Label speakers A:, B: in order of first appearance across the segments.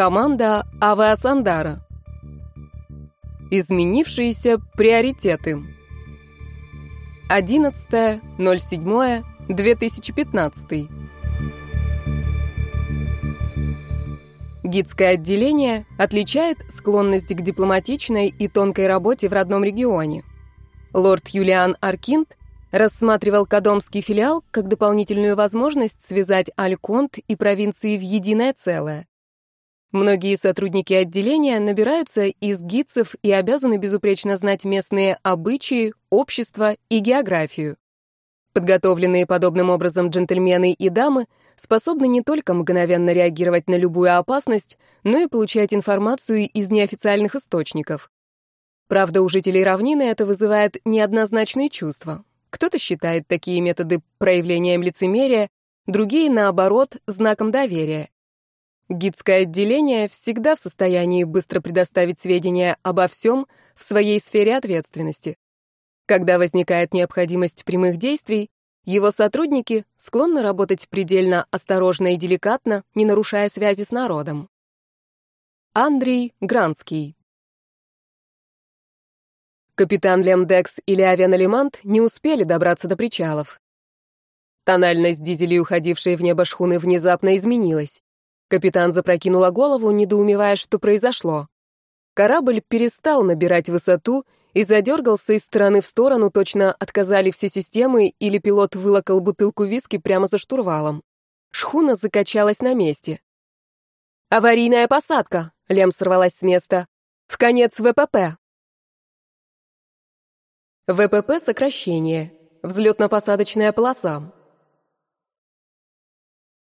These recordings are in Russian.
A: Команда Авиасандара. Изменившиеся приоритеты. 11.07.2015. Гидское отделение отличает склонность к дипломатичной и тонкой работе в родном регионе. Лорд Юлиан Аркинт рассматривал Кадомский филиал как дополнительную возможность связать Альконт и провинции в единое целое. Многие сотрудники отделения набираются из гидцев и обязаны безупречно знать местные обычаи, общество и географию. Подготовленные подобным образом джентльмены и дамы способны не только мгновенно реагировать на любую опасность, но и получать информацию из неофициальных источников. Правда, у жителей равнины это вызывает неоднозначные чувства. Кто-то считает такие методы проявлением лицемерия, другие, наоборот, знаком доверия. Гидское отделение всегда в состоянии быстро предоставить сведения обо всем в своей сфере ответственности. Когда возникает необходимость прямых действий, его сотрудники склонны работать предельно осторожно и деликатно, не нарушая связи с народом. Андрей Гранский Капитан Лемдекс или Авианалимант не успели добраться до причалов. Тональность дизелей, уходившей в небо шхуны, внезапно изменилась. Капитан запрокинула голову, недоумевая, что произошло. Корабль перестал набирать высоту и задергался из стороны в сторону, точно отказали все системы, или пилот вылокал бутылку виски прямо за штурвалом. Шхуна закачалась на месте. «Аварийная посадка!» — Лем сорвалась с места. «В конец ВПП!» ВПП — сокращение. Взлетно-посадочная полоса.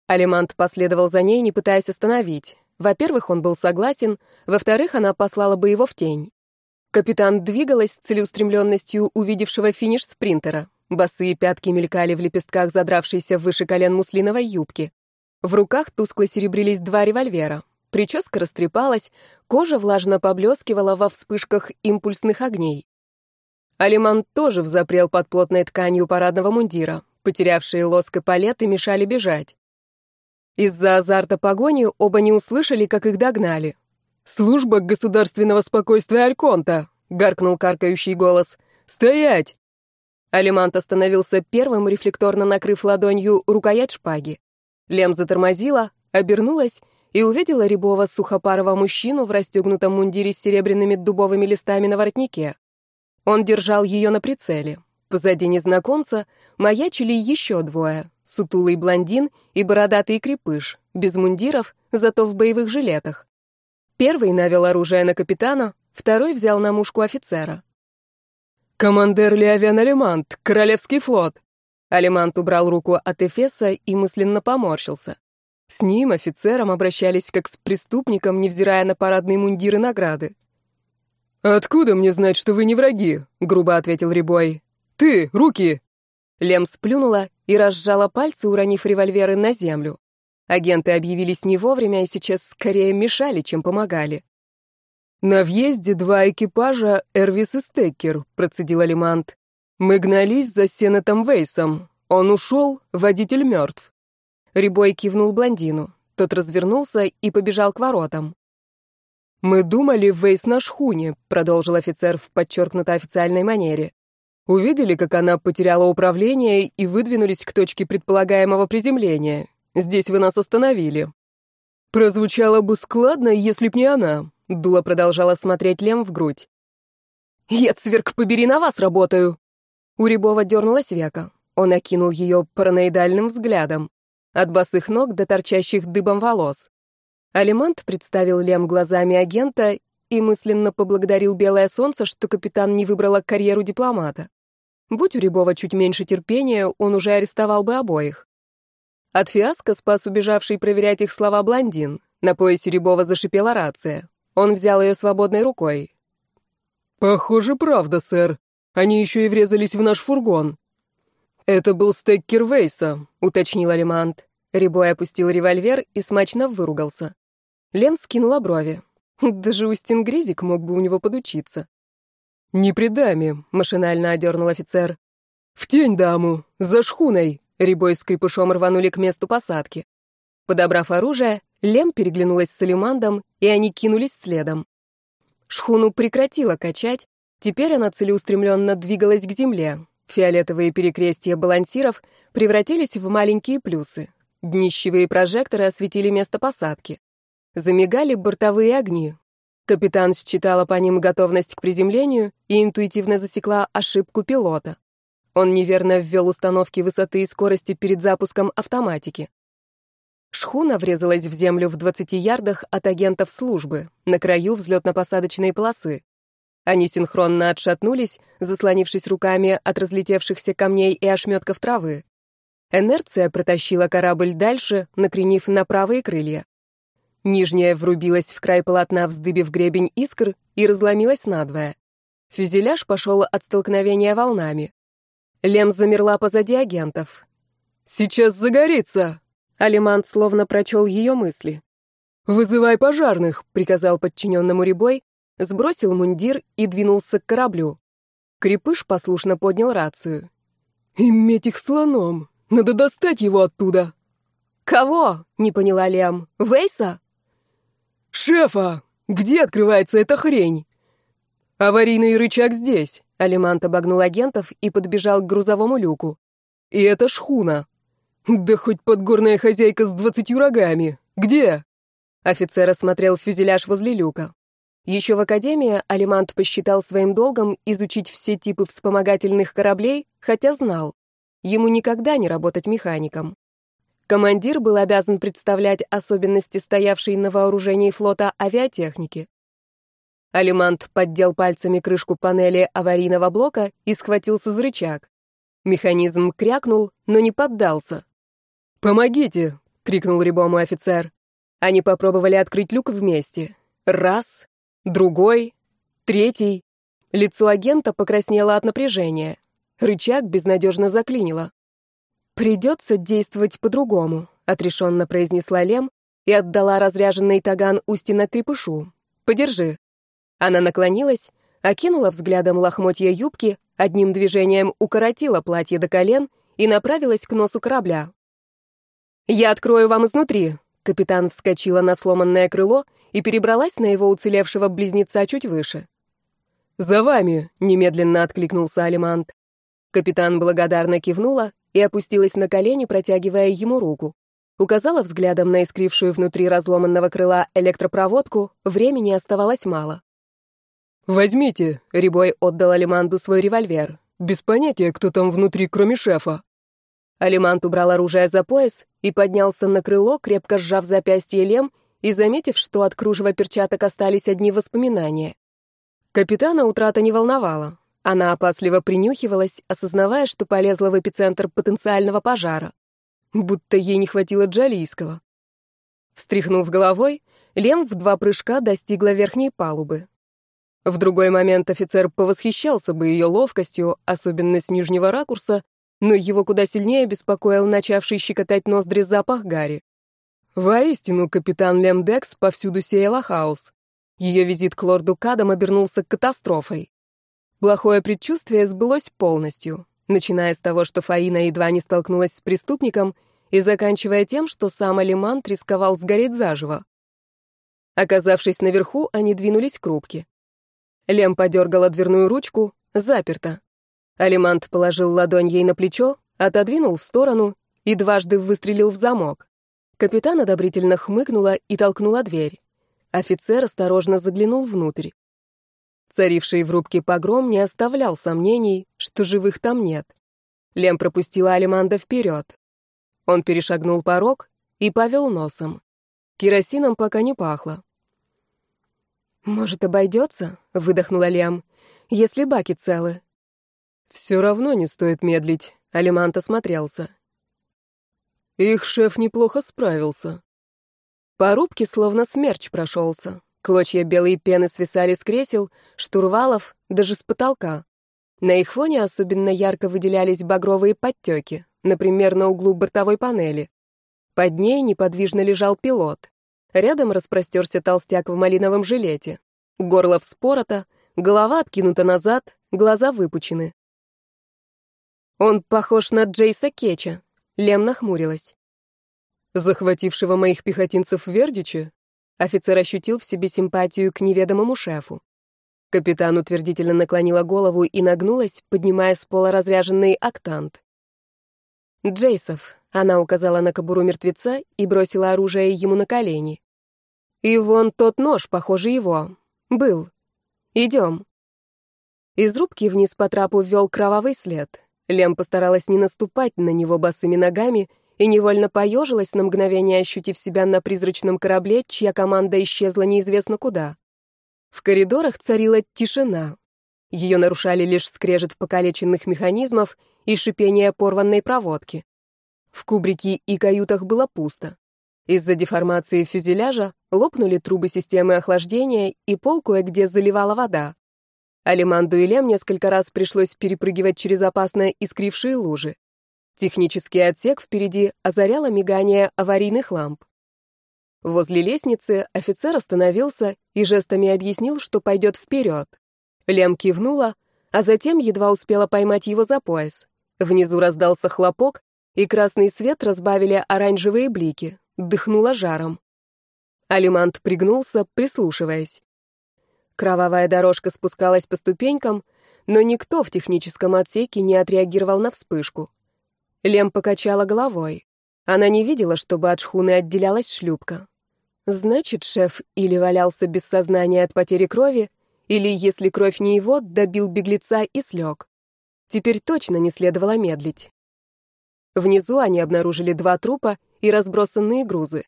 A: Алимант последовал за ней, не пытаясь остановить. Во-первых, он был согласен, во-вторых, она послала бы его в тень. Капитан двигалась с целеустремленностью увидевшего финиш спринтера. Босые пятки мелькали в лепестках задравшейся выше колен муслиновой юбки. В руках тускло серебрились два револьвера. Прическа растрепалась, кожа влажно поблескивала во вспышках импульсных огней. Алиман тоже взапрел под плотной тканью парадного мундира. Потерявшие лоск и палеты мешали бежать. Из-за азарта погони оба не услышали, как их догнали. «Служба государственного спокойствия Альконта!» — гаркнул каркающий голос. «Стоять!» Алимант остановился первым, рефлекторно накрыв ладонью рукоять шпаги. Лем затормозила, обернулась и увидела рябого сухопарого мужчину в расстегнутом мундире с серебряными дубовыми листами на воротнике. Он держал ее на прицеле. Позади незнакомца маячили еще двое — сутулый блондин и бородатый крепыш, без мундиров, зато в боевых жилетах. Первый навел оружие на капитана, второй взял на мушку офицера. «Командер Леовен Алимант, Королевский флот!» Алимант убрал руку от Эфеса и мысленно поморщился. С ним, офицером, обращались как с преступником, невзирая на парадные мундиры награды. «Откуда мне знать, что вы не враги?» — грубо ответил Рябой. «Ты, руки!» Лем сплюнула и разжала пальцы, уронив револьверы на землю. Агенты объявились не вовремя и сейчас скорее мешали, чем помогали. «На въезде два экипажа Эрвис и Стеккер», — процедил Алимант. «Мы гнались за Сенатом Вейсом. Он ушел, водитель мертв». Рябой кивнул блондину. Тот развернулся и побежал к воротам. «Мы думали, Вейс на шхуне», — продолжил офицер в подчеркнуто официальной манере. Увидели, как она потеряла управление и выдвинулись к точке предполагаемого приземления. Здесь вы нас остановили. Прозвучало бы складно, если б не она. Дула продолжала смотреть Лем в грудь. «Я, цверк, побери, на вас работаю!» У Рябова дернулась века. Он окинул ее параноидальным взглядом. От босых ног до торчащих дыбом волос. Алимант представил Лем глазами агента и мысленно поблагодарил Белое Солнце, что капитан не выбрала карьеру дипломата. Будь у Рябова чуть меньше терпения, он уже арестовал бы обоих. От фиаско спас убежавший проверять их слова блондин. На поясе Рябова зашипела рация. Он взял ее свободной рукой. «Похоже, правда, сэр. Они еще и врезались в наш фургон». «Это был стеккер Вейса», — уточнил Алимант. Рябой опустил револьвер и смачно выругался. Лем скинула брови. Даже Устин Гризик мог бы у него подучиться. «Не при даме», — машинально одернул офицер. «В тень даму! За шхуной!» Рябой с крепышом рванули к месту посадки. Подобрав оружие, Лем переглянулась с Алимандом, и они кинулись следом. Шхуну прекратила качать, теперь она целеустремленно двигалась к земле. Фиолетовые перекрестия балансиров превратились в маленькие плюсы. Днищевые прожекторы осветили место посадки. Замигали бортовые огни. Капитан считала по ним готовность к приземлению и интуитивно засекла ошибку пилота. Он неверно ввел установки высоты и скорости перед запуском автоматики. Шхуна врезалась в землю в 20 ярдах от агентов службы, на краю взлетно-посадочной полосы. Они синхронно отшатнулись, заслонившись руками от разлетевшихся камней и ошметков травы. Инерция протащила корабль дальше, накренив на правые крылья. Нижняя врубилась в край полотна, вздыбив гребень искр, и разломилась надвое. Фюзеляж пошел от столкновения волнами. Лем замерла позади агентов. «Сейчас загорится!» Алимант словно прочел ее мысли. «Вызывай пожарных», — приказал подчиненному Рябой, сбросил мундир и двинулся к кораблю. Крепыш послушно поднял рацию. «Иметь их слоном! Надо достать его оттуда!» «Кого?» — не поняла Лиам. «Вейса?» «Шефа! Где открывается эта хрень?» «Аварийный рычаг здесь», — Алимант обогнул агентов и подбежал к грузовому люку. «И это шхуна. «Да хоть подгорная хозяйка с двадцатью рогами! Где?» Офицер осмотрел фюзеляж возле люка. Еще в академии Алимант посчитал своим долгом изучить все типы вспомогательных кораблей, хотя знал, ему никогда не работать механиком. Командир был обязан представлять особенности стоявшей на вооружении флота авиатехники. Алимант поддел пальцами крышку панели аварийного блока и схватился за рычаг. Механизм крякнул, но не поддался. «Помогите!» — крикнул рябому офицер. Они попробовали открыть люк вместе. Раз, другой, третий. Лицо агента покраснело от напряжения. Рычаг безнадежно заклинило. «Придется действовать по-другому», — отрешенно произнесла Лем и отдала разряженный таган Устина крепышу. «Подержи». Она наклонилась, окинула взглядом лохмотья юбки, одним движением укоротила платье до колен и направилась к носу корабля. «Я открою вам изнутри». Капитан вскочила на сломанное крыло и перебралась на его уцелевшего близнеца чуть выше. «За вами!» — немедленно откликнулся Алимант. Капитан благодарно кивнула и опустилась на колени, протягивая ему руку. Указала взглядом на искрившую внутри разломанного крыла электропроводку, времени оставалось мало. «Возьмите!» — Рябой отдал Алиманду свой револьвер. «Без понятия, кто там внутри, кроме шефа». Алимант убрал оружие за пояс и поднялся на крыло, крепко сжав запястье лем и заметив, что от кружева перчаток остались одни воспоминания. Капитана утрата не волновала. Она опасливо принюхивалась, осознавая, что полезла в эпицентр потенциального пожара. Будто ей не хватило Джалийского. Встряхнув головой, Лем в два прыжка достигла верхней палубы. В другой момент офицер повосхищался бы ее ловкостью, особенно с нижнего ракурса, но его куда сильнее беспокоил начавший щекотать ноздри запах Гарри. Воистину, капитан Лемдекс повсюду сеяла хаос. Ее визит к лорду Кадам обернулся катастрофой. Плохое предчувствие сбылось полностью, начиная с того, что Фаина едва не столкнулась с преступником, и заканчивая тем, что сам Алимант рисковал сгореть заживо. Оказавшись наверху, они двинулись к рубке. Лем подергала дверную ручку, заперта. Алимант положил ладонь ей на плечо, отодвинул в сторону и дважды выстрелил в замок. Капитан одобрительно хмыкнула и толкнула дверь. Офицер осторожно заглянул внутрь. Царивший в рубке погром не оставлял сомнений, что живых там нет. Лем пропустила Алиманда вперед. Он перешагнул порог и повел носом. Керосином пока не пахло. «Может, обойдется?» — выдохнула Лем. «Если баки целы». «Все равно не стоит медлить», — Алимант осмотрелся. Их шеф неплохо справился. По рубке словно смерч прошелся. Клочья белой пены свисали с кресел, штурвалов, даже с потолка. На их фоне особенно ярко выделялись багровые подтеки, например, на углу бортовой панели. Под ней неподвижно лежал пилот. Рядом распростерся толстяк в малиновом жилете. Горло вспорото, голова откинута назад, глаза выпучены. Он похож на Джейса Кетча. Лем нахмурилась. захватившего моих пехотинцев в Вердиче? Офицер ощутил в себе симпатию к неведомому шефу. Капитан утвердительно наклонила голову и нагнулась, поднимая с пола разряженный октант. «Джейсов», — она указала на кобуру мертвеца и бросила оружие ему на колени. «И вон тот нож, похоже, его. Был. Идем». Из рубки вниз по трапу ввел кровавый след. Лем постаралась не наступать на него босыми ногами и невольно поежилась на мгновение, ощутив себя на призрачном корабле, чья команда исчезла неизвестно куда. В коридорах царила тишина. Ее нарушали лишь скрежет покалеченных механизмов и шипение порванной проводки. В кубрике и каютах было пусто. Из-за деформации фюзеляжа лопнули трубы системы охлаждения, и пол кое-где заливала вода. Алиманду и Лем несколько раз пришлось перепрыгивать через опасно искрившие лужи. Технический отсек впереди озаряло мигание аварийных ламп. Возле лестницы офицер остановился и жестами объяснил, что пойдет вперед. Лем кивнула, а затем едва успела поймать его за пояс. Внизу раздался хлопок, и красный свет разбавили оранжевые блики, дыхнуло жаром. Алимант пригнулся, прислушиваясь. Кровавая дорожка спускалась по ступенькам, но никто в техническом отсеке не отреагировал на вспышку. Лем покачала головой. Она не видела, чтобы от шхуны отделялась шлюпка. Значит, шеф или валялся без сознания от потери крови, или, если кровь не его, добил беглеца и слег. Теперь точно не следовало медлить. Внизу они обнаружили два трупа и разбросанные грузы.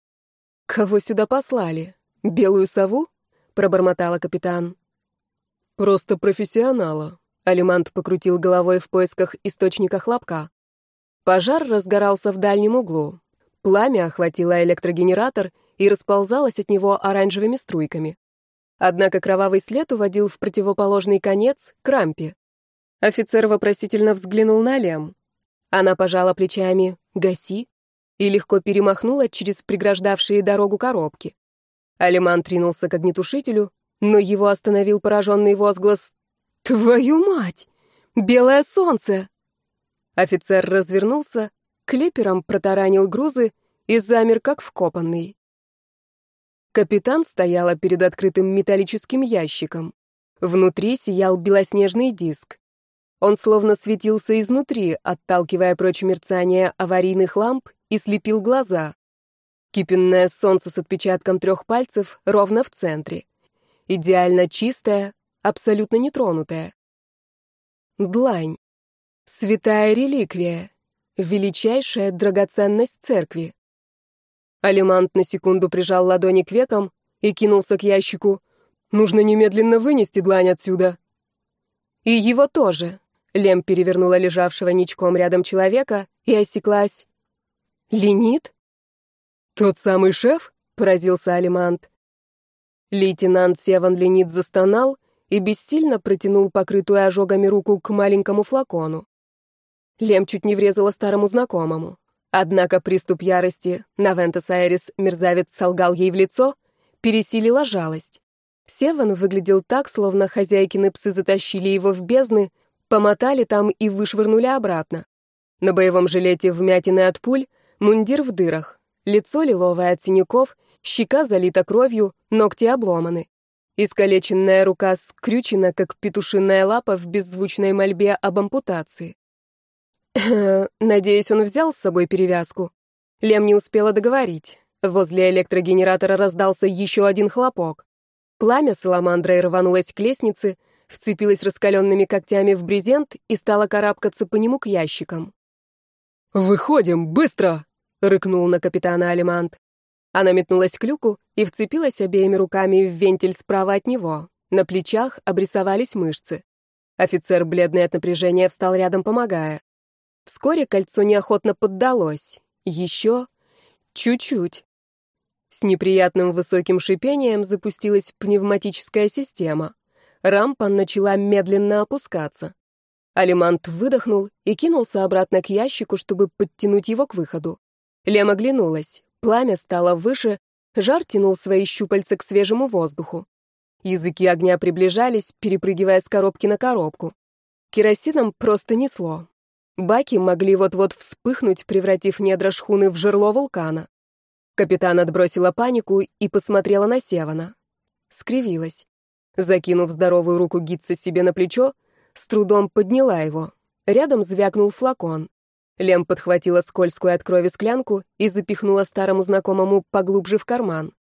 A: Кого сюда послали? Белую сову? пробормотала капитан. Просто профессионала. Алимант покрутил головой в поисках источника хлопка. Пожар разгорался в дальнем углу. Пламя охватило электрогенератор и расползалось от него оранжевыми струйками. Однако кровавый след уводил в противоположный конец, к рампе. Офицер вопросительно взглянул на Лем. Она пожала плечами «Гаси» и легко перемахнула через преграждавшие дорогу коробки. Алиман тринулся к огнетушителю, но его остановил пораженный возглас «Твою мать! Белое солнце!» Офицер развернулся, клепером протаранил грузы и замер, как вкопанный. Капитан стояла перед открытым металлическим ящиком. Внутри сиял белоснежный диск. Он словно светился изнутри, отталкивая прочь мерцание аварийных ламп и слепил глаза. Кипенное солнце с отпечатком трех пальцев ровно в центре. Идеально чистое, абсолютно нетронутое. Длань. Святая реликвия. Величайшая драгоценность церкви. Алимант на секунду прижал ладони к векам и кинулся к ящику. «Нужно немедленно вынести длань отсюда». «И его тоже». Лем перевернула лежавшего ничком рядом человека и осеклась. «Ленит?» «Тот самый шеф?» — поразился Алимант. Лейтенант Севан Ленит застонал и бессильно протянул покрытую ожогами руку к маленькому флакону. Лем чуть не врезала старому знакомому. Однако приступ ярости, Навентес Айрис, мерзавец, солгал ей в лицо, пересилила жалость. Севан выглядел так, словно хозяйкины псы затащили его в бездны, помотали там и вышвырнули обратно. На боевом жилете вмятины от пуль, мундир в дырах. Лицо лиловое от синяков, щека залита кровью, ногти обломаны. Искалеченная рука скрючена, как петушиная лапа в беззвучной мольбе об ампутации. Надеюсь, он взял с собой перевязку. Лем не успела договорить. Возле электрогенератора раздался еще один хлопок. Пламя саламандрой рванулось к лестнице, вцепилось раскаленными когтями в брезент и стало карабкаться по нему к ящикам. «Выходим, быстро!» — рыкнул на капитана Алимант. Она метнулась к люку и вцепилась обеими руками в вентиль справа от него. На плечах обрисовались мышцы. Офицер, бледный от напряжения, встал рядом, помогая. Вскоре кольцо неохотно поддалось. Еще чуть-чуть. С неприятным высоким шипением запустилась пневматическая система. Рампа начала медленно опускаться. Алимант выдохнул и кинулся обратно к ящику, чтобы подтянуть его к выходу. Лем оглянулась. Пламя стало выше, жар тянул свои щупальца к свежему воздуху. Языки огня приближались, перепрыгивая с коробки на коробку. Керосином просто несло. Баки могли вот-вот вспыхнуть, превратив недра шхуны в жерло вулкана. Капитан отбросила панику и посмотрела на Севана. Скривилась. Закинув здоровую руку Гитца себе на плечо, с трудом подняла его. Рядом звякнул флакон. Лем подхватила скользкую от крови склянку и запихнула старому знакомому поглубже в карман.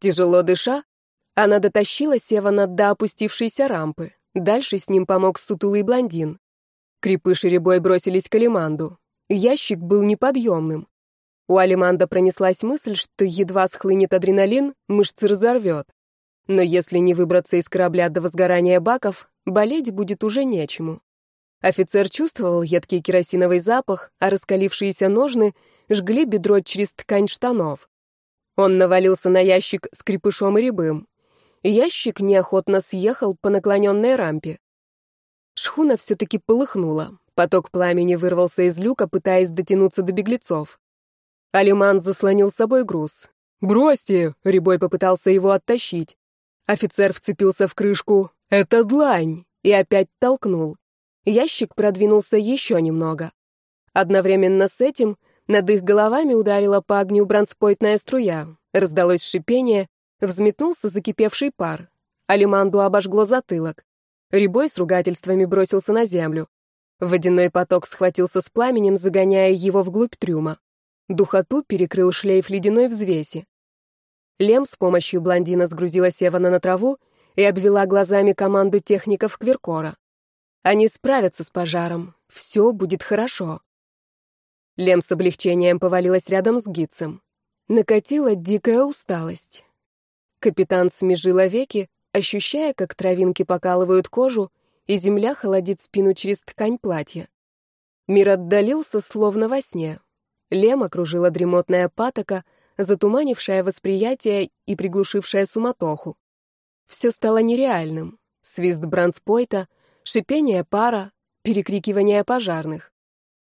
A: Тяжело дыша, она дотащила Севана до опустившейся рампы. Дальше с ним помог сутулый блондин. Крепыш и Рябой бросились к Алиманду. Ящик был неподъемным. У Алиманда пронеслась мысль, что едва схлынет адреналин, мышцы разорвет. Но если не выбраться из корабля до возгорания баков, болеть будет уже нечему. Офицер чувствовал едкий керосиновый запах, а раскалившиеся ножны жгли бедро через ткань штанов. Он навалился на ящик с крепышом и рябым. Ящик неохотно съехал по наклоненной рампе. Шхуна все-таки полыхнула. Поток пламени вырвался из люка, пытаясь дотянуться до беглецов. Алиман заслонил собой груз. «Бросьте!» — Рябой попытался его оттащить. Офицер вцепился в крышку. «Это длань!» и опять толкнул. Ящик продвинулся еще немного. Одновременно с этим над их головами ударила по огню бронспойтная струя. Раздалось шипение, взметнулся закипевший пар. Алиманду обожгло затылок. Рябой с ругательствами бросился на землю. Водяной поток схватился с пламенем, загоняя его вглубь трюма. Духоту перекрыл шлейф ледяной взвеси. Лем с помощью блондина сгрузила Севана на траву и обвела глазами команду техников Кверкора. Они справятся с пожаром. Все будет хорошо. Лем с облегчением повалилась рядом с Гитцем. Накатила дикая усталость. Капитан смежила веки, ощущая, как травинки покалывают кожу, и земля холодит спину через ткань платья. Мир отдалился, словно во сне. Лем окружила дремотная патока, затуманившая восприятие и приглушившая суматоху. Все стало нереальным. Свист бранспойта, шипение пара, перекрикивание пожарных.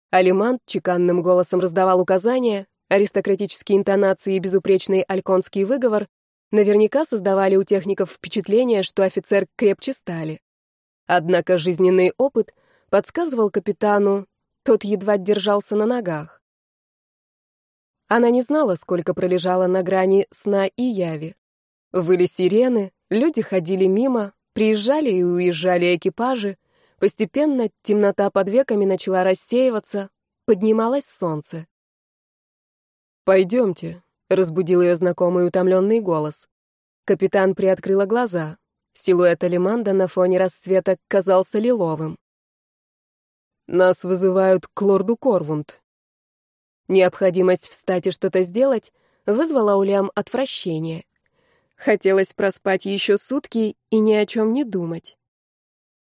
A: Алимант чеканным голосом раздавал указания, аристократические интонации и безупречный альконский выговор наверняка создавали у техников впечатление, что офицер крепче стали. Однако жизненный опыт подсказывал капитану, тот едва держался на ногах. Она не знала, сколько пролежала на грани сна и яви. Выли сирены, люди ходили мимо, приезжали и уезжали экипажи, постепенно темнота под веками начала рассеиваться, поднималось солнце. «Пойдемте», — разбудил ее знакомый утомленный голос. Капитан приоткрыла глаза. Силуэт Алиманда на фоне рассвета казался лиловым. «Нас вызывают к лорду Корвунд», Необходимость встать и что-то сделать вызвала у Лям отвращение. Хотелось проспать еще сутки и ни о чем не думать.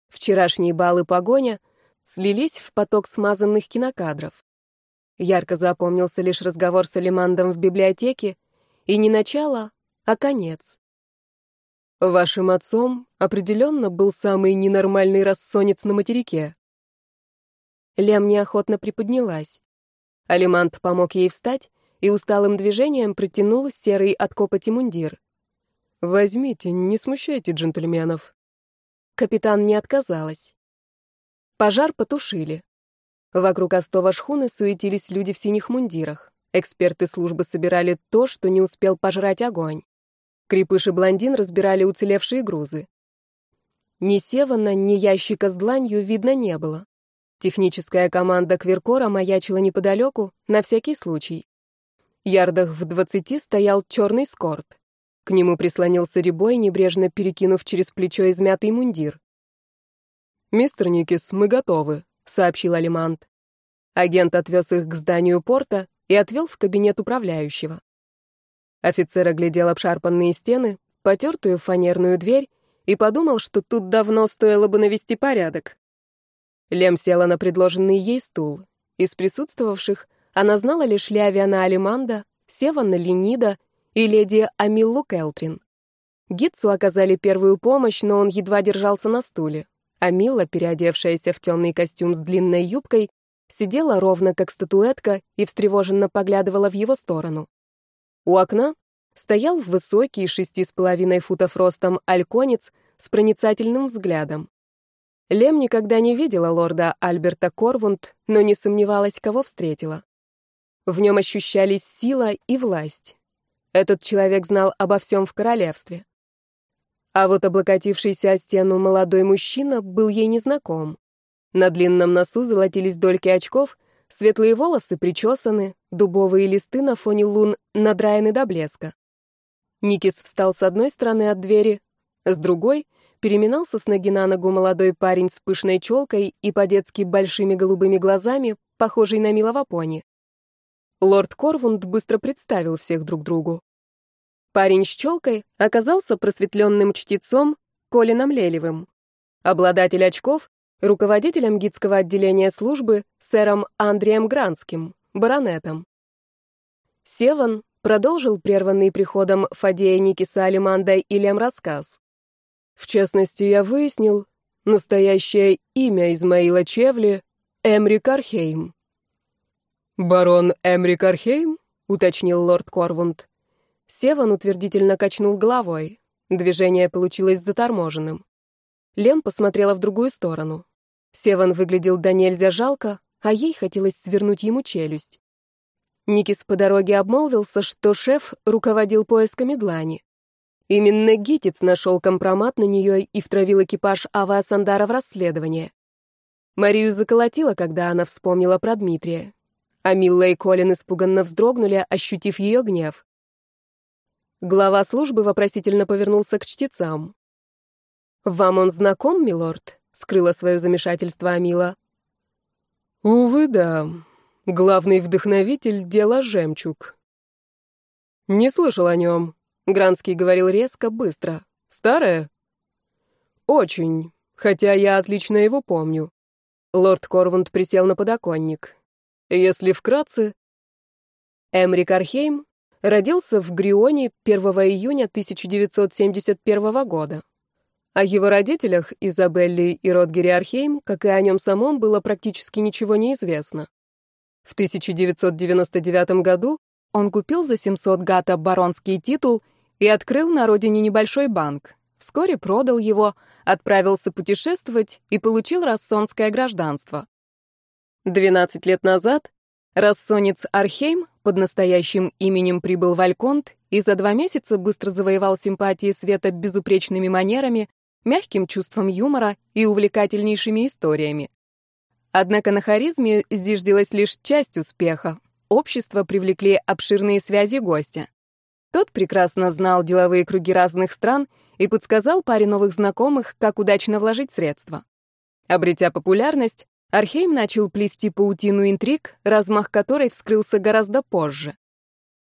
A: Вчерашние бал и погоня слились в поток смазанных кинокадров. Ярко запомнился лишь разговор с Алимандом в библиотеке, и не начало, а конец. Вашим отцом определенно был самый ненормальный рассонец на материке. Лем неохотно приподнялась. Алимант помог ей встать и усталым движением протянул серый от копоти мундир. «Возьмите, не смущайте джентльменов». Капитан не отказалась. Пожар потушили. Вокруг остова шхуны суетились люди в синих мундирах. Эксперты службы собирали то, что не успел пожрать огонь. Крепыш и блондин разбирали уцелевшие грузы. Ни севана, ни ящика с дланью видно не было. Техническая команда Кверкора маячила неподалеку, на всякий случай. Ярдах в двадцати стоял черный скорт. К нему прислонился Рябой, небрежно перекинув через плечо измятый мундир. «Мистер Никис, мы готовы», — сообщил Алимант. Агент отвез их к зданию порта и отвел в кабинет управляющего. Офицер оглядел обшарпанные стены, потертую фанерную дверь и подумал, что тут давно стоило бы навести порядок. Лем села на предложенный ей стул. Из присутствовавших она знала лишь Лявиана Алиманда, Севана Ленида и леди Амиллу Келтрин. Гитцу оказали первую помощь, но он едва держался на стуле. Амилла, переодевшаяся в темный костюм с длинной юбкой, сидела ровно как статуэтка и встревоженно поглядывала в его сторону. У окна стоял высокий, шести с половиной футов ростом альконец с проницательным взглядом. Лем никогда не видела лорда Альберта Корвунд, но не сомневалась, кого встретила. В нем ощущались сила и власть. Этот человек знал обо всем в королевстве. А вот облокотившийся о стену молодой мужчина был ей незнаком. На длинном носу золотились дольки очков, светлые волосы причесаны, дубовые листы на фоне лун надраены до блеска. Никис встал с одной стороны от двери, с другой переминался с ноги на ногу молодой парень с пышной челкой и по-детски большими голубыми глазами, похожий на милого пони. Лорд Корвунд быстро представил всех друг другу. Парень с челкой оказался просветленным чтецом Колином Лелевым. Обладатель очков — руководителем гидского отделения службы сэром Андреем Гранским, баронетом. Севан продолжил прерванный приходом Фадея Никиса Алиманда Ильям рассказ. В частности, я выяснил настоящее имя Измаила Чевли — Эмрик Архейм. «Барон Эмрик Архейм?» — уточнил лорд Корвунд. Севан утвердительно качнул головой. Движение получилось заторможенным. Лем посмотрела в другую сторону. Севан выглядел до нельзя жалко, а ей хотелось свернуть ему челюсть. Никис по дороге обмолвился, что шеф руководил поисками длани. Именно Гитец нашел компромат на нее и втравил экипаж Ава Сандара в расследование. Марию заколотило, когда она вспомнила про Дмитрия. А Милла и Колин испуганно вздрогнули, ощутив ее гнев. Глава службы вопросительно повернулся к чтецам. «Вам он знаком, милорд?» — скрыла свое замешательство Амила. «Увы, да. Главный вдохновитель — дело жемчуг». «Не слышал о нем», — Гранский говорил резко, быстро. «Старое?» «Очень, хотя я отлично его помню». Лорд Корвунд присел на подоконник. Если вкратце, Эмрик Архейм родился в Грионе 1 июня 1971 года. О его родителях, Изабелле и Ротгере Архейм, как и о нем самом, было практически ничего не известно. В 1999 году он купил за 700 гата баронский титул и открыл на родине небольшой банк. Вскоре продал его, отправился путешествовать и получил рассонское гражданство. 12 лет назад рассонец Архейм под настоящим именем прибыл в Альконт и за два месяца быстро завоевал симпатии света безупречными манерами, мягким чувством юмора и увлекательнейшими историями. Однако на харизме зиждилась лишь часть успеха. Общество привлекли обширные связи гостя. Тот прекрасно знал деловые круги разных стран и подсказал паре новых знакомых, как удачно вложить средства. Обретя популярность, Архейм начал плести паутину интриг, размах которой вскрылся гораздо позже.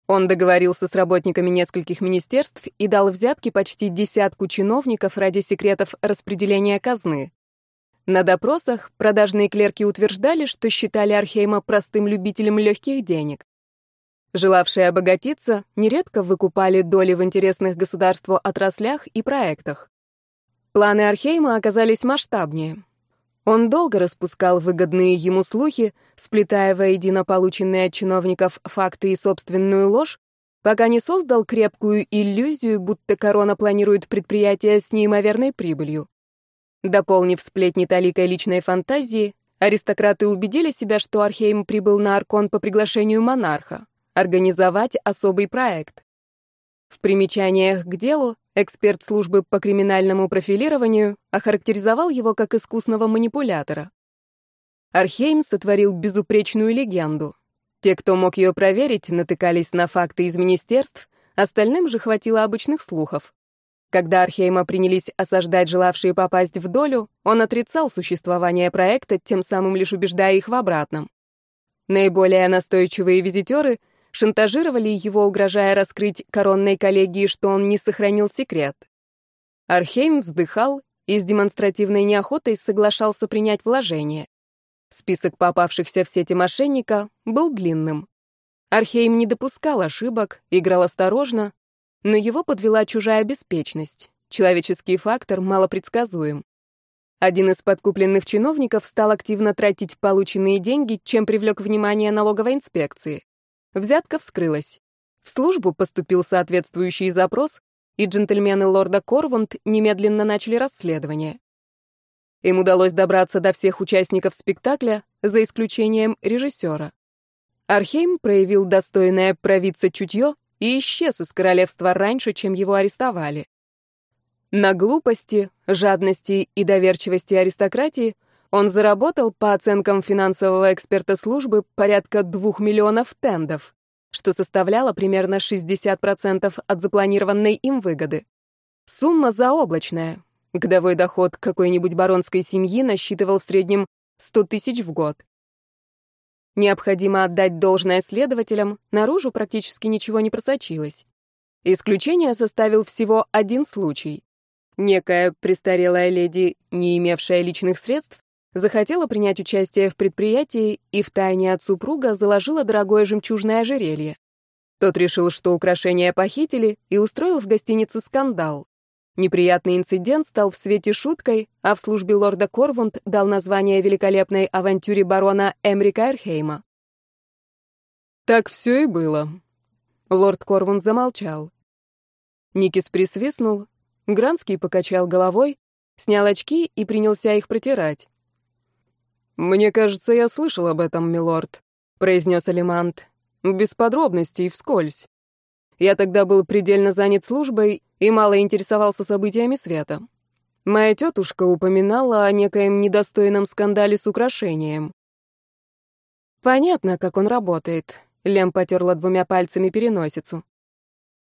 A: Он договорился с работниками нескольких министерств и дал взятки почти десятку чиновников ради секретов распределения казны. На допросах продажные клерки утверждали, что считали Архейма простым любителем легких денег. Желавшие обогатиться нередко выкупали доли в интересных государству отраслях и проектах. Планы Архейма оказались масштабнее. Он долго распускал выгодные ему слухи, сплетая воедино полученные от чиновников факты и собственную ложь, пока не создал крепкую иллюзию, будто корона планирует предприятие с неимоверной прибылью. Дополнив сплетни таликой личной фантазии, аристократы убедили себя, что Архейм прибыл на Аркон по приглашению монарха — организовать особый проект. В примечаниях к делу эксперт службы по криминальному профилированию охарактеризовал его как искусного манипулятора. Архейм сотворил безупречную легенду. Те, кто мог ее проверить, натыкались на факты из министерств, остальным же хватило обычных слухов. Когда Архейма принялись осаждать желавшие попасть в долю, он отрицал существование проекта, тем самым лишь убеждая их в обратном. Наиболее настойчивые визитеры — шантажировали его, угрожая раскрыть коронной коллегии, что он не сохранил секрет. Архейм вздыхал и с демонстративной неохотой соглашался принять вложение. Список попавшихся в сети мошенника был длинным. Архейм не допускал ошибок, играл осторожно, но его подвела чужая беспечность. Человеческий фактор малопредсказуем. Один из подкупленных чиновников стал активно тратить полученные деньги, чем привлек внимание налоговой инспекции. Взятка вскрылась. В службу поступил соответствующий запрос, и джентльмены лорда Корвунд немедленно начали расследование. Им удалось добраться до всех участников спектакля, за исключением режиссера. Архейм проявил достойное провидца чутье и исчез из королевства раньше, чем его арестовали. На глупости, жадности и доверчивости аристократии он заработал, по оценкам финансового эксперта службы, порядка двух миллионов тендов, что составляло примерно 60% от запланированной им выгоды. Сумма заоблачная. Годовой доход какой-нибудь баронской семьи насчитывал в среднем 100 тысяч в год. Необходимо отдать должное следователям, наружу практически ничего не просочилось. Исключение составил всего один случай. Некая престарелая леди, не имевшая личных средств, захотела принять участие в предприятии и втайне от супруга заложила дорогое жемчужное ожерелье. Тот решил, что украшение похитили, и устроил в гостинице скандал. Неприятный инцидент стал в свете шуткой, а в службе лорда Корвунд дал название великолепной авантюре барона Эмрика Эрхейма.
B: Так все и было.
A: Лорд Корвунд замолчал. Никис присвистнул, Гранский покачал головой, снял очки и принялся их протирать.
B: «Мне кажется, я слышал об этом, милорд», — произнес Алимант. «Без подробностей, вскользь. Я тогда был предельно занят службой и мало интересовался событиями света. Моя тетушка упоминала о некоем недостойном скандале с украшением.
A: Понятно, как он работает. Лем потерла двумя пальцами переносицу.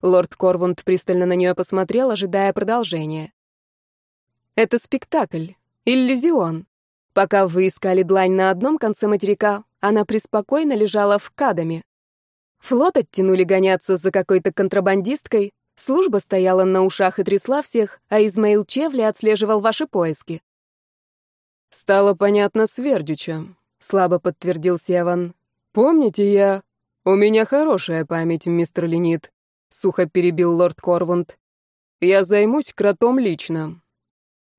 A: Лорд Корвунд пристально на нее посмотрел, ожидая продолжения. Это спектакль, иллюзион. Пока вы искали длань на одном конце материка, она преспокойно лежала в Кадаме. Флот оттянули гоняться за какой-то контрабандисткой, служба стояла на ушах и трясла всех, а Измаил Чевли отслеживал ваши поиски.
B: «Стало понятно с Вердюча», — слабо подтвердил Севан. «Помните я...» «У меня хорошая память, мистер Ленит», — сухо перебил лорд Корвунд. «Я займусь кротом лично.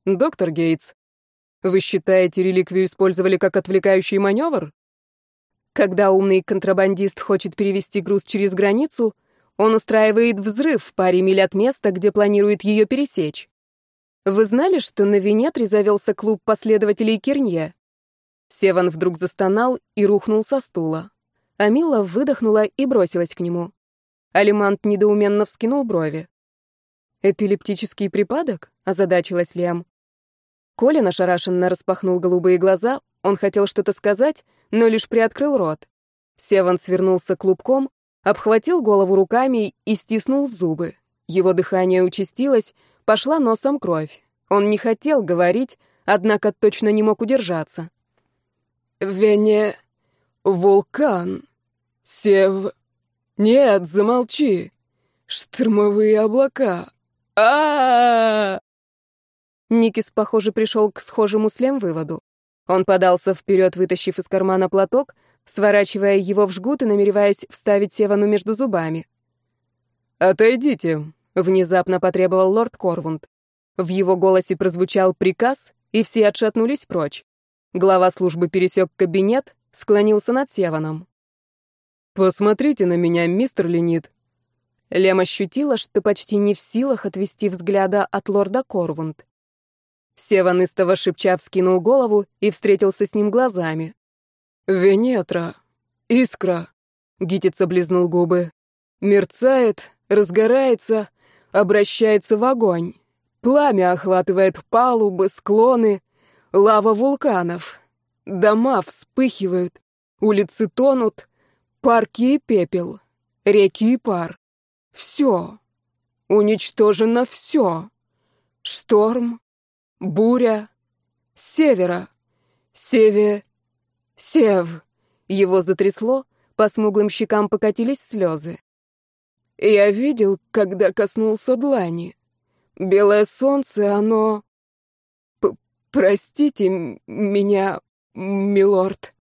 B: Доктор Гейтс, вы считаете, реликвию использовали как отвлекающий маневр?»
A: Когда умный контрабандист хочет перевести груз через границу, он устраивает взрыв в паре миль от места, где планирует ее пересечь. Вы знали, что на Венетре завелся клуб последователей Кирнье? Севан вдруг застонал и рухнул со стула. Амила выдохнула и бросилась к нему. Алимант недоуменно вскинул брови. «Эпилептический припадок?» — озадачилась Лиам. Коля ошарашенно распахнул голубые глаза, он хотел что-то сказать, но лишь приоткрыл рот. Севан свернулся клубком, обхватил голову руками и стиснул зубы. Его дыхание участилось, пошла носом кровь. Он не хотел говорить, однако точно не мог удержаться.
B: «Вене... вулкан... сев... Нет, замолчи! Штормовые облака! а, -а, -а, -а
A: Никис, похоже, пришел к схожему с Лем выводу. Он подался вперед, вытащив из кармана платок, сворачивая его в жгут и намереваясь вставить Севану между зубами.
B: «Отойдите», — внезапно потребовал лорд Корвунд.
A: В его голосе прозвучал приказ, и все отшатнулись прочь. Глава службы пересек кабинет, склонился над Севаном.
B: «Посмотрите на меня, мистер Ленит».
A: Лем ощутила, что почти не в силах отвести взгляда от лорда Корвунд. Севан истово шепча вскинул голову и встретился с ним глазами.
B: «Венетра! Искра!» — Гитец облизнул губы. «Мерцает, разгорается, обращается в огонь. Пламя охватывает палубы, склоны, лава вулканов. Дома вспыхивают, улицы тонут, парки и пепел, реки и пар. Все. Уничтожено все. Шторм, буря, севера, севе, сев.
A: Его затрясло, по смуглым щекам покатились слезы.
B: Я видел, когда коснулся длани. Белое солнце, оно... П Простите меня, милорд.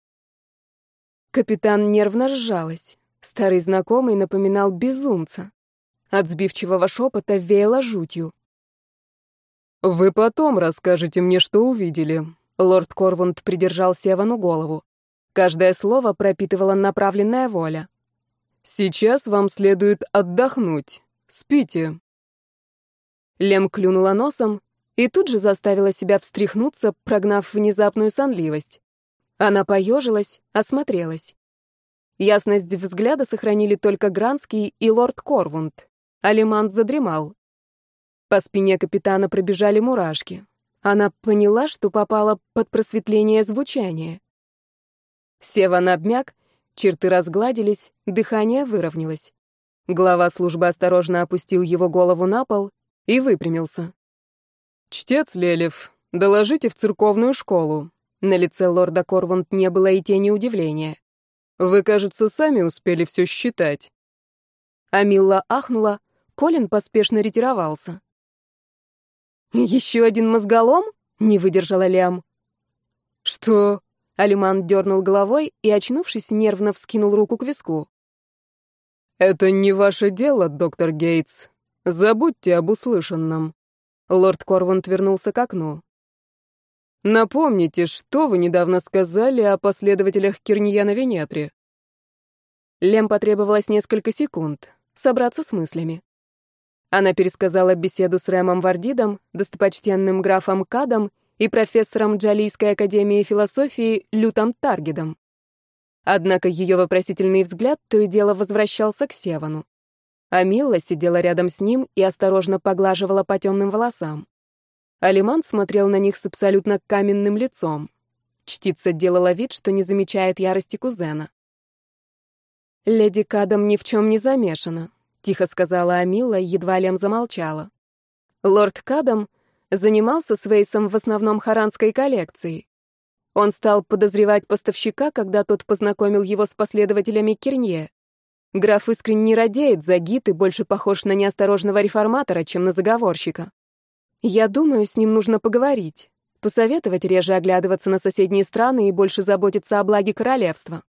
A: Капитан нервно сжалась. Старый знакомый напоминал безумца. От сбивчивого шепота веяло жутью.
B: «Вы потом расскажете мне, что увидели». Лорд Корвунд придержал Севану голову. Каждое слово пропитывала направленная воля. «Сейчас вам следует отдохнуть. Спите».
A: Лем клюнула носом и тут же заставила себя встряхнуться, прогнав внезапную сонливость. Она поежилась, осмотрелась. Ясность взгляда сохранили только Гранский и лорд Корвунд. Алимант задремал. По спине капитана пробежали мурашки. Она поняла, что попала под просветление звучания. Севан обмяк, черты разгладились, дыхание выровнялось. Глава службы осторожно опустил его голову на пол и выпрямился.
B: «Чтец Лелев, доложите в церковную школу». На лице лорда Корвунд не было и тени удивления. «Вы, кажется, сами успели все считать».
A: Амилла ахнула, Колин поспешно ретировался. «Еще один мозголом?» — не выдержала Лям.
B: «Что?»
A: — Алиман дернул головой и, очнувшись, нервно вскинул руку к виску.
B: «Это не ваше дело, доктор Гейтс. Забудьте об услышанном».
A: Лорд Корвант вернулся к окну.
B: «Напомните, что вы недавно сказали о последователях Кирнияна Венетри?»
A: Лем потребовалось несколько секунд собраться с мыслями. Она пересказала беседу с Рэмом Вардидом, достопочтенным графом Кадом и профессором Джалийской академии философии Лютом Таргидом. Однако ее вопросительный взгляд то и дело возвращался к Севану. А Милла сидела рядом с ним и осторожно поглаживала по темным волосам. Алиман смотрел на них с абсолютно каменным лицом. Чтица делала вид, что не замечает ярости кузена. Леди Кадам ни в чем не замешана тихо сказала Амила, едва Лем замолчала. Лорд Кадам занимался Свейсом в основном харанской коллекцией. Он стал подозревать поставщика, когда тот познакомил его с последователями Кирнье. Граф искренне радеет за гид и больше похож на неосторожного реформатора, чем на заговорщика. Я думаю, с ним нужно поговорить, посоветовать реже оглядываться на соседние страны и больше заботиться о благе королевства.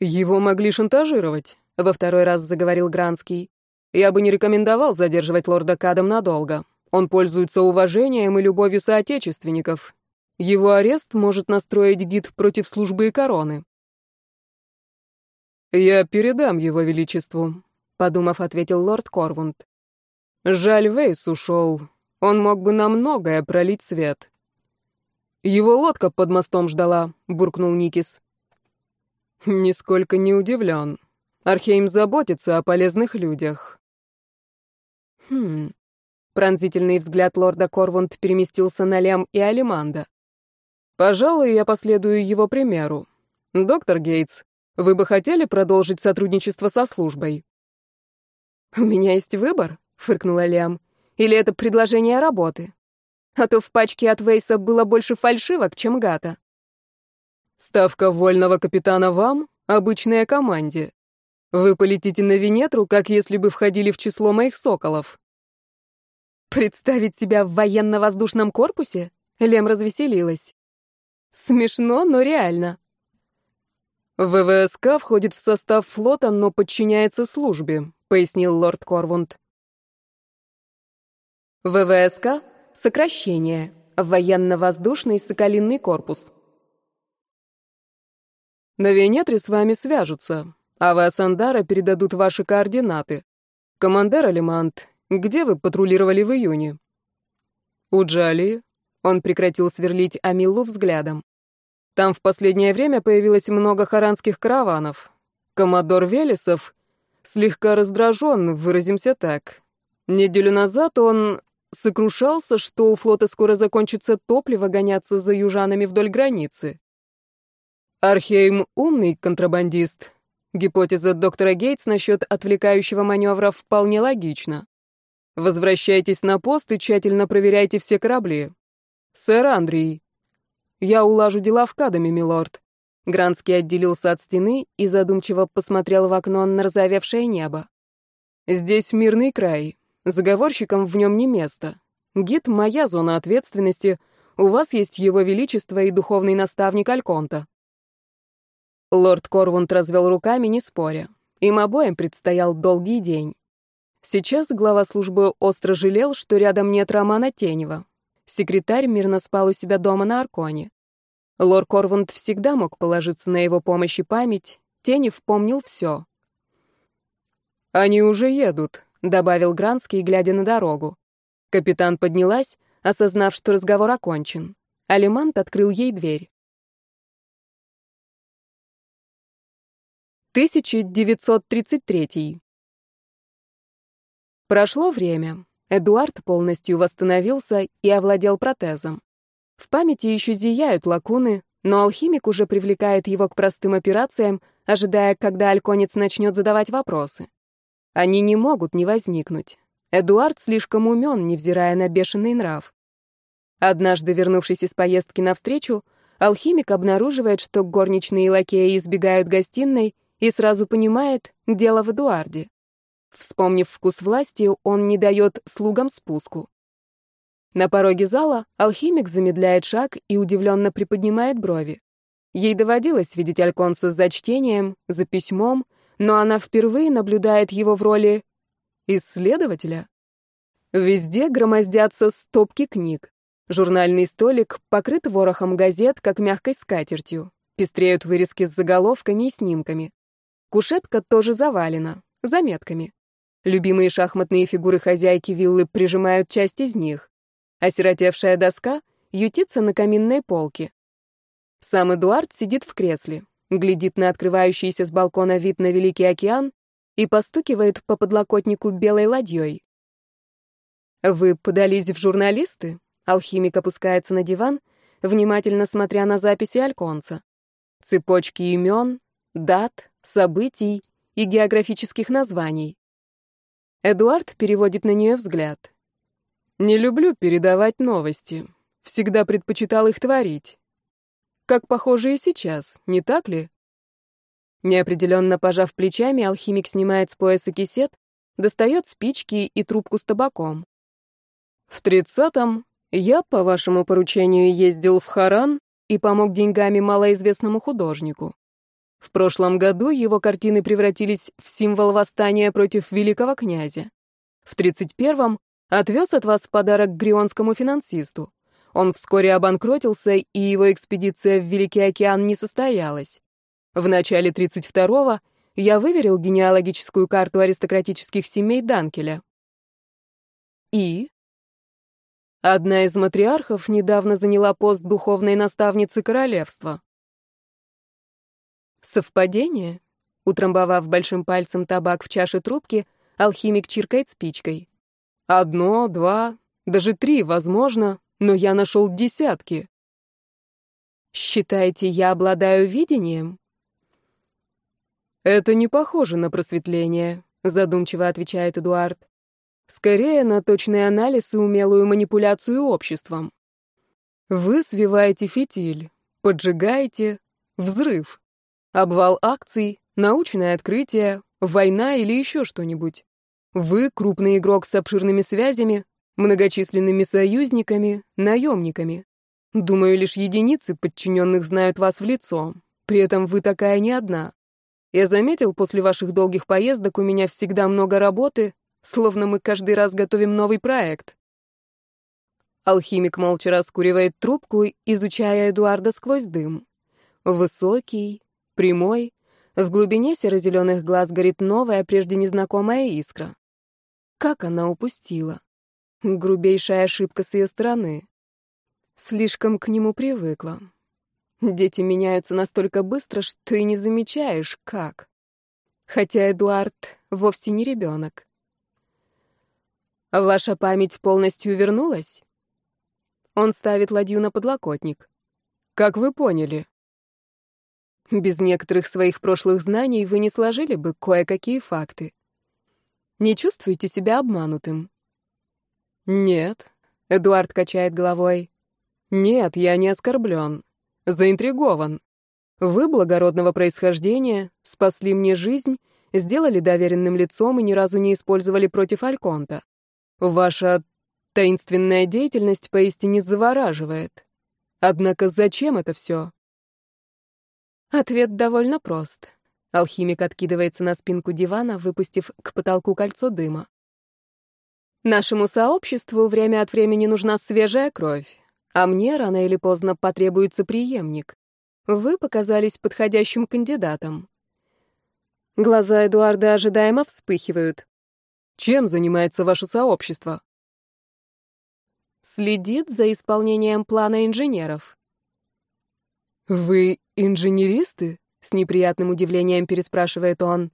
B: Его могли шантажировать. — во второй раз заговорил Гранский. «Я бы не рекомендовал задерживать лорда Кадам надолго. Он пользуется уважением и любовью соотечественников. Его арест может настроить гид против службы и короны». «Я передам его величеству», — подумав, ответил лорд Корвунд. «Жаль, Вейс ушел. Он мог бы на многое пролить свет». «Его лодка под мостом ждала», — буркнул Никис. «Нисколько не удивлен. Архейм заботится о полезных людях.
A: Хм. Пронзительный взгляд лорда Корвунд переместился на Лям и Алиманда.
B: Пожалуй, я последую его примеру. Доктор Гейтс, вы бы хотели продолжить сотрудничество со службой?
A: У меня есть выбор, фыркнула Лям. Или это предложение работы? А то в пачке от Вейса было больше фальшивок, чем гата.
B: Ставка вольного капитана вам, обычная команде. Вы полетите на Венетру, как если бы входили в число моих соколов.
A: Представить себя в военно-воздушном корпусе? Лем развеселилась. Смешно, но реально.
B: ВВСК входит в состав флота, но подчиняется службе, пояснил лорд Корвунд.
A: ВВСК — сокращение. Военно-воздушный соколиный корпус.
B: На Венетре с вами свяжутся. А вы Асандара передадут ваши координаты. Командер Алимант, где вы патрулировали в июне? У Джали. Он прекратил сверлить Амилу взглядом. Там в последнее время появилось много харанских караванов. Коммодор Велесов слегка раздражен, выразимся так. Неделю назад он сокрушался, что у флота скоро закончится топливо гоняться за южанами вдоль границы. Архейм умный контрабандист, Гипотеза доктора Гейтс насчет отвлекающего маневра вполне логична. Возвращайтесь на пост и тщательно проверяйте все корабли. Сэр Андрей. Я улажу дела в Кадаме, милорд. Гранский отделился от стены и задумчиво посмотрел в окно на разовевшее небо. Здесь мирный край. Заговорщикам в нем не место. Гид — моя зона ответственности. У вас есть его величество и духовный наставник Альконта. Лорд Корвунд развел руками, не споря. Им обоим предстоял долгий день. Сейчас глава службы остро жалел, что рядом нет Романа Тенева. Секретарь мирно спал у себя дома на Арконе. Лорд Корвунд всегда мог положиться на его помощь и память. Тенев помнил все. «Они уже едут», — добавил Гранский, глядя на дорогу. Капитан поднялась, осознав, что разговор окончен. Алимант открыл ей дверь.
A: 1933. Прошло время. Эдуард полностью восстановился и овладел протезом. В памяти еще зияют лакуны, но алхимик уже привлекает его к простым операциям, ожидая, когда альконец начнет задавать вопросы. Они не могут не возникнуть. Эдуард слишком умен, невзирая на бешеный нрав. Однажды, вернувшись из поездки навстречу, алхимик обнаруживает, что горничные лакеи избегают гостиной и сразу понимает, дело в Эдуарде. Вспомнив вкус власти, он не дает слугам спуску. На пороге зала алхимик замедляет шаг и удивленно приподнимает брови. Ей доводилось видеть Альконса за чтением, за письмом, но она впервые наблюдает его в роли исследователя. Везде громоздятся стопки книг. Журнальный столик покрыт ворохом газет, как мягкой скатертью. Пестреют вырезки с заголовками и снимками. Кушетка тоже завалена, заметками. Любимые шахматные фигуры хозяйки виллы прижимают часть из них. Осиротевшая доска ютится на каминной полке. Сам Эдуард сидит в кресле, глядит на открывающийся с балкона вид на Великий океан и постукивает по подлокотнику белой ладьей. «Вы подались в журналисты?» Алхимик опускается на диван, внимательно смотря на записи Альконца. Цепочки имен, дат, событий и географических названий. Эдуард переводит на нее взгляд. «Не люблю передавать новости. Всегда предпочитал их творить. Как похоже и сейчас, не так ли?» Неопределенно пожав плечами, алхимик снимает с пояса кисет, достает спички и трубку с табаком. «В тридцатом я, по вашему поручению, ездил в Харан и помог деньгами малоизвестному художнику. В прошлом году его картины превратились в символ восстания против великого князя. В 31-м отвез от вас подарок грионскому финансисту. Он вскоре обанкротился, и его экспедиция в Великий океан не состоялась. В начале 32-го я выверил генеалогическую карту аристократических семей Данкеля. И? Одна из матриархов недавно заняла пост духовной наставницы королевства. Совпадение? Утрамбовав большим пальцем табак в чаше трубки, алхимик чиркает спичкой. Одно, два, даже три, возможно, но я нашел десятки. Считаете, я обладаю видением? Это не похоже на просветление, задумчиво отвечает Эдуард. Скорее на точный анализ и умелую манипуляцию обществом. Вы свиваете фитиль, поджигаете взрыв. Обвал акций, научное открытие, война или еще что-нибудь. Вы крупный игрок с обширными связями, многочисленными союзниками, наемниками. Думаю, лишь единицы подчиненных знают вас в лицо. При этом вы такая не одна. Я заметил, после ваших долгих поездок у меня всегда много работы, словно мы каждый раз готовим новый проект. Алхимик молча раскуривает трубку, изучая Эдуарда сквозь дым. Высокий, прямой. В глубине серо-зеленых глаз горит новая, прежде незнакомая искра. Как она упустила? Грубейшая ошибка с ее стороны. Слишком к нему привыкла. Дети меняются настолько быстро, что и не замечаешь, как. Хотя Эдуард вовсе не ребенок. Ваша память полностью вернулась? Он ставит ладью на подлокотник. Как вы поняли? Без некоторых своих прошлых знаний вы не сложили бы кое-какие факты. Не чувствуете себя обманутым? Нет. Эдуард качает головой. Нет, я не оскорблен. Заинтригован. Вы благородного происхождения, спасли мне жизнь, сделали доверенным лицом и ни разу не использовали против Альконта. Ваша таинственная деятельность поистине завораживает. Однако зачем это все? Ответ довольно прост. Алхимик откидывается на спинку дивана, выпустив к потолку кольцо дыма. Нашему сообществу время от времени нужна свежая кровь, а мне рано или поздно потребуется преемник. Вы показались подходящим кандидатом. Глаза Эдуарда ожидаемо вспыхивают. Чем занимается ваше сообщество? Следит за исполнением плана инженеров. Вы инженеристы? с неприятным удивлением переспрашивает он.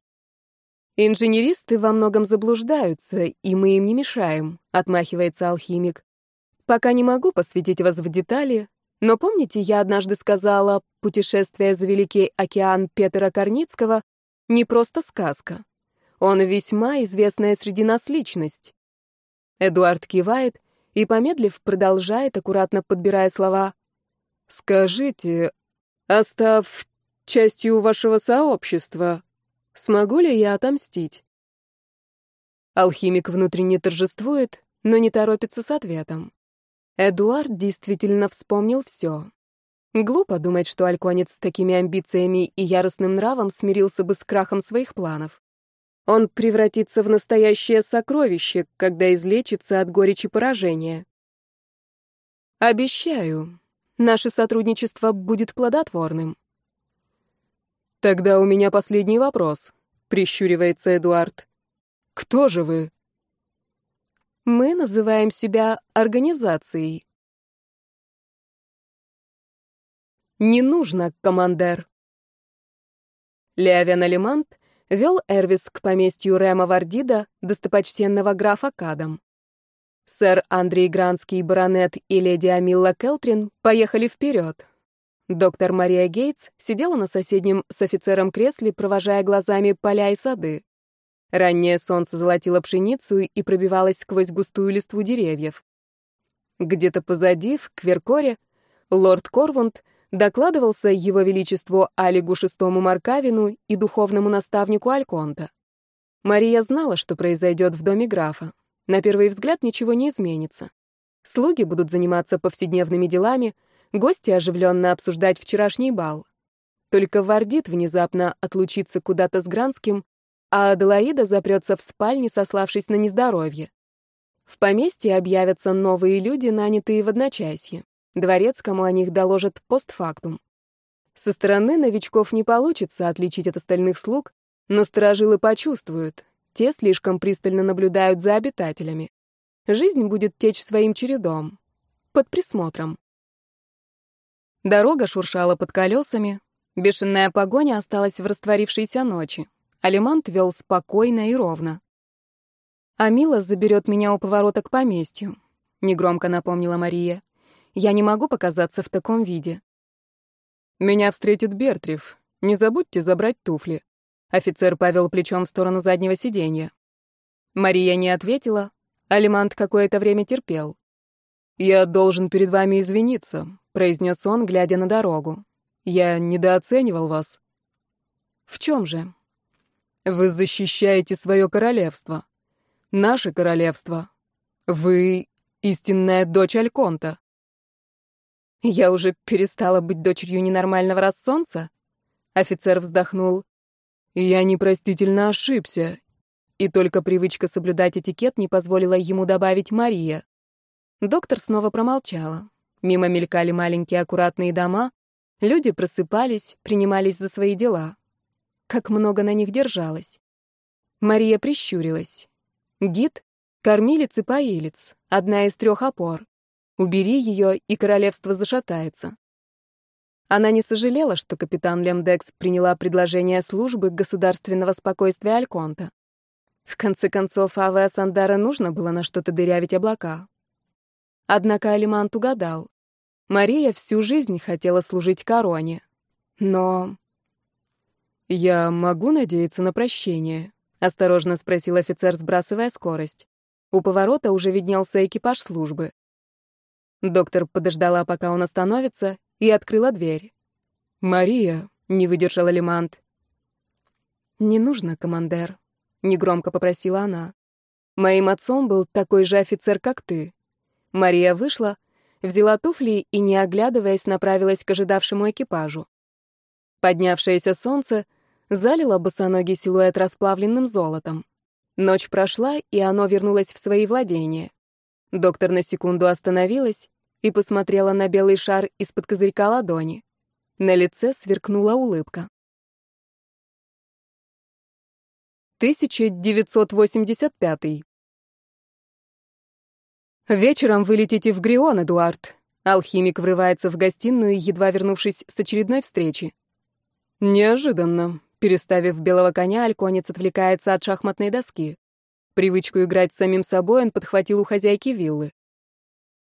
A: «Инженеристы во многом заблуждаются, и мы им не мешаем», — отмахивается алхимик. «Пока не могу посвятить вас в детали, но помните, я однажды сказала, путешествие за Великий океан Петра Корницкого — не просто сказка. Он весьма известная среди нас личность». Эдуард кивает и, помедлив, продолжает, аккуратно подбирая слова. «Скажите, остав частью вашего сообщества, Смогу ли я отомстить? Алхимик внутренне торжествует, но не торопится с ответом. Эдуард действительно вспомнил все. Глупо думать, что альконец с такими амбициями и яростным нравом смирился бы с крахом своих планов. Он превратится в настоящее сокровище, когда излечится от горечи поражения. Обещаю, наше сотрудничество будет плодотворным. «Тогда у меня последний вопрос», — прищуривается Эдуард. «Кто же вы?» «Мы называем себя организацией». «Не нужно, командер». Леовен Алимант вел Эрвис к поместью Рема Вардида, достопочтенного графа Кадам. Сэр Андрей Гранский, баронет и леди Амилла Келтрин поехали вперед, Доктор Мария Гейтс сидела на соседнем с офицером кресле, провожая глазами поля и сады. Раннее солнце золотило пшеницу и пробивалось сквозь густую листву деревьев. Где-то позади, в Кверкоре, лорд Корвунд докладывался его величеству Алигу VI Маркавину и духовному наставнику Альконта. Мария знала, что произойдет в доме графа. На первый взгляд ничего не изменится. Слуги будут заниматься повседневными делами — Гости оживленно обсуждать вчерашний бал. Только Вардит внезапно отлучится куда-то с Гранским, а Аделаида запрется в спальне, сославшись на нездоровье. В поместье объявятся новые люди, нанятые в одночасье. Дворецкому о них доложат постфактум. Со стороны новичков не получится отличить от остальных слуг, но сторожилы почувствуют. Те слишком пристально наблюдают за обитателями. Жизнь будет течь своим чередом. Под присмотром. Дорога шуршала под колесами. Бешеная погоня осталась в растворившейся ночи. Алимант вел спокойно и ровно. «А Мила заберет меня у поворота к поместью», — негромко напомнила Мария. «Я не могу показаться в таком виде». «Меня встретит Бертрив. Не забудьте забрать туфли». Офицер повел плечом в сторону заднего сиденья. Мария не ответила. Алимант какое-то время терпел. «Я должен перед вами извиниться», — произнес он, глядя на дорогу. «Я недооценивал вас». «В чем же?» «Вы защищаете свое королевство. Наше королевство. Вы истинная дочь Альконта». «Я уже перестала быть дочерью ненормального рассолнца?» Офицер вздохнул. «Я непростительно ошибся, и только привычка соблюдать этикет не позволила ему добавить Мария. Доктор снова промолчала. Мимо мелькали маленькие аккуратные дома, люди просыпались, принимались за свои дела. Как много на них держалось. Мария прищурилась. Гид — кормилец и поилец, одна из трех опор. Убери ее, и королевство зашатается. Она не сожалела, что капитан Лемдекс приняла предложение службы государственного спокойствия Альконта. В конце концов, Аве Сандара нужно было на что-то дырявить облака. Однако Алимант угадал. Мария всю жизнь хотела служить короне. Но... «Я могу надеяться на прощение?» — осторожно спросил офицер, сбрасывая скорость. У поворота уже виднелся экипаж службы. Доктор подождала, пока он остановится, и открыла дверь. «Мария», — не выдержала Лимант. «Не нужно, командир», — негромко попросила она. «Моим отцом был такой же офицер, как ты. Мария вышла, взяла туфли и, не оглядываясь, направилась к ожидавшему экипажу. Поднявшееся солнце залило босоногий силуэт расплавленным золотом. Ночь прошла, и оно вернулось в свои владения. Доктор на секунду остановилась и посмотрела на белый шар из-под козырька ладони. На лице сверкнула улыбка. 1985. «Вечером вы летите в Грион, Эдуард». Алхимик врывается в гостиную, едва вернувшись с очередной встречи. Неожиданно. Переставив белого коня, альконец отвлекается от шахматной доски. Привычку играть с самим собой он подхватил у хозяйки виллы.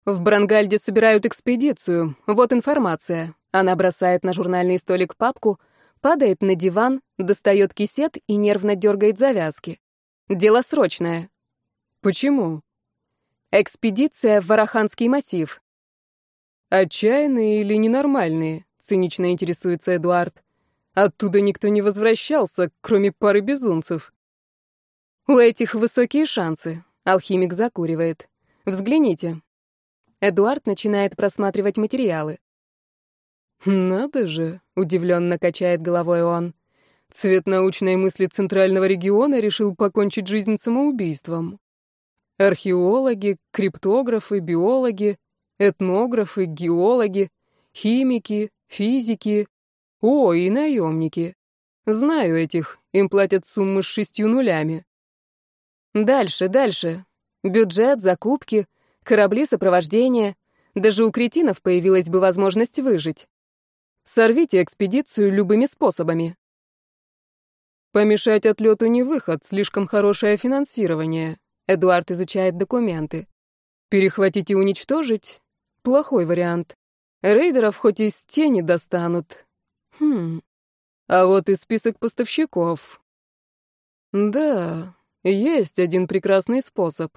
A: В Брангальде собирают экспедицию. Вот информация. Она бросает на журнальный столик папку, падает на диван, достает кисет и нервно дергает завязки. Дело срочное.
B: Почему?
A: Экспедиция в Вараханский массив.
B: Отчаянные или ненормальные? Цинично интересуется Эдуард. Оттуда никто не возвращался, кроме пары безумцев.
A: У этих высокие шансы. Алхимик закуривает. Взгляните. Эдуард начинает просматривать материалы.
B: «Надо же!» — удивленно качает головой он. «Цвет научной мысли Центрального региона решил покончить жизнь самоубийством. Археологи, криптографы, биологи, этнографы, геологи, химики, физики, о, и наемники. Знаю этих, им платят суммы с шестью нулями.
A: Дальше, дальше. Бюджет, закупки, корабли сопровождения. Даже у кретинов появилась бы возможность выжить. Сорвите экспедицию любыми способами.
B: Помешать отлету не выход, слишком хорошее финансирование. Эдуард изучает документы. Перехватить и уничтожить — плохой вариант. Рейдеров хоть из тени достанут, Хм. А вот и список поставщиков. Да, есть один прекрасный способ.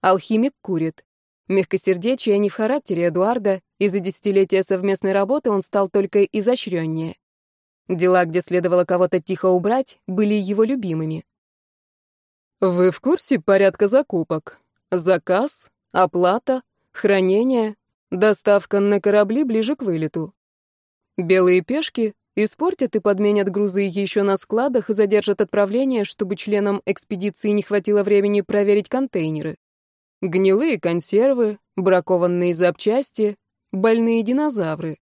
A: Алхимик курит. Мягкосердечие не в характере Эдуарда, и за десятилетия совместной работы он стал только изощреннее. Дела, где следовало кого-то тихо убрать, были его любимыми.
B: Вы в курсе порядка закупок? Заказ, оплата, хранение, доставка на корабли ближе к вылету. Белые пешки испортят и подменят грузы еще на складах и задержат отправление, чтобы членам экспедиции не хватило времени проверить контейнеры. Гнилые консервы, бракованные запчасти, больные динозавры.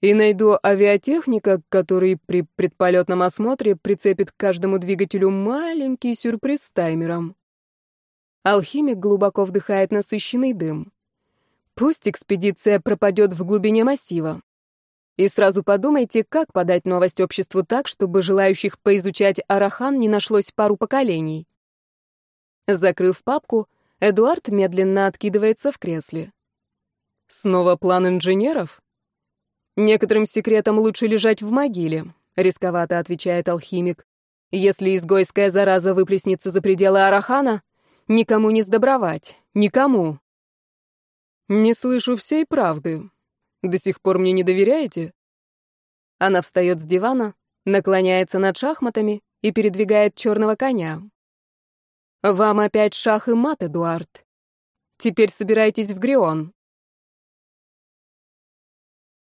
B: И найду авиатехника, который при предполетном осмотре прицепит к каждому двигателю маленький сюрприз с таймером.
A: Алхимик глубоко вдыхает насыщенный дым. Пусть экспедиция пропадет в глубине массива. И сразу подумайте, как подать новость обществу так, чтобы желающих поизучать Арахан не нашлось пару поколений. Закрыв папку, Эдуард медленно откидывается в кресле.
B: Снова план инженеров?
A: Некоторым секретам лучше лежать в могиле, рисковато отвечает алхимик. Если изгойская зараза выплеснется за пределы Арахана, никому не сдобровать, никому.
B: Не слышу всей правды. До сих пор мне не доверяете?
A: Она встает с дивана, наклоняется над шахматами и передвигает черного коня. Вам опять шах и мат, Эдуард. Теперь собирайтесь в Грион.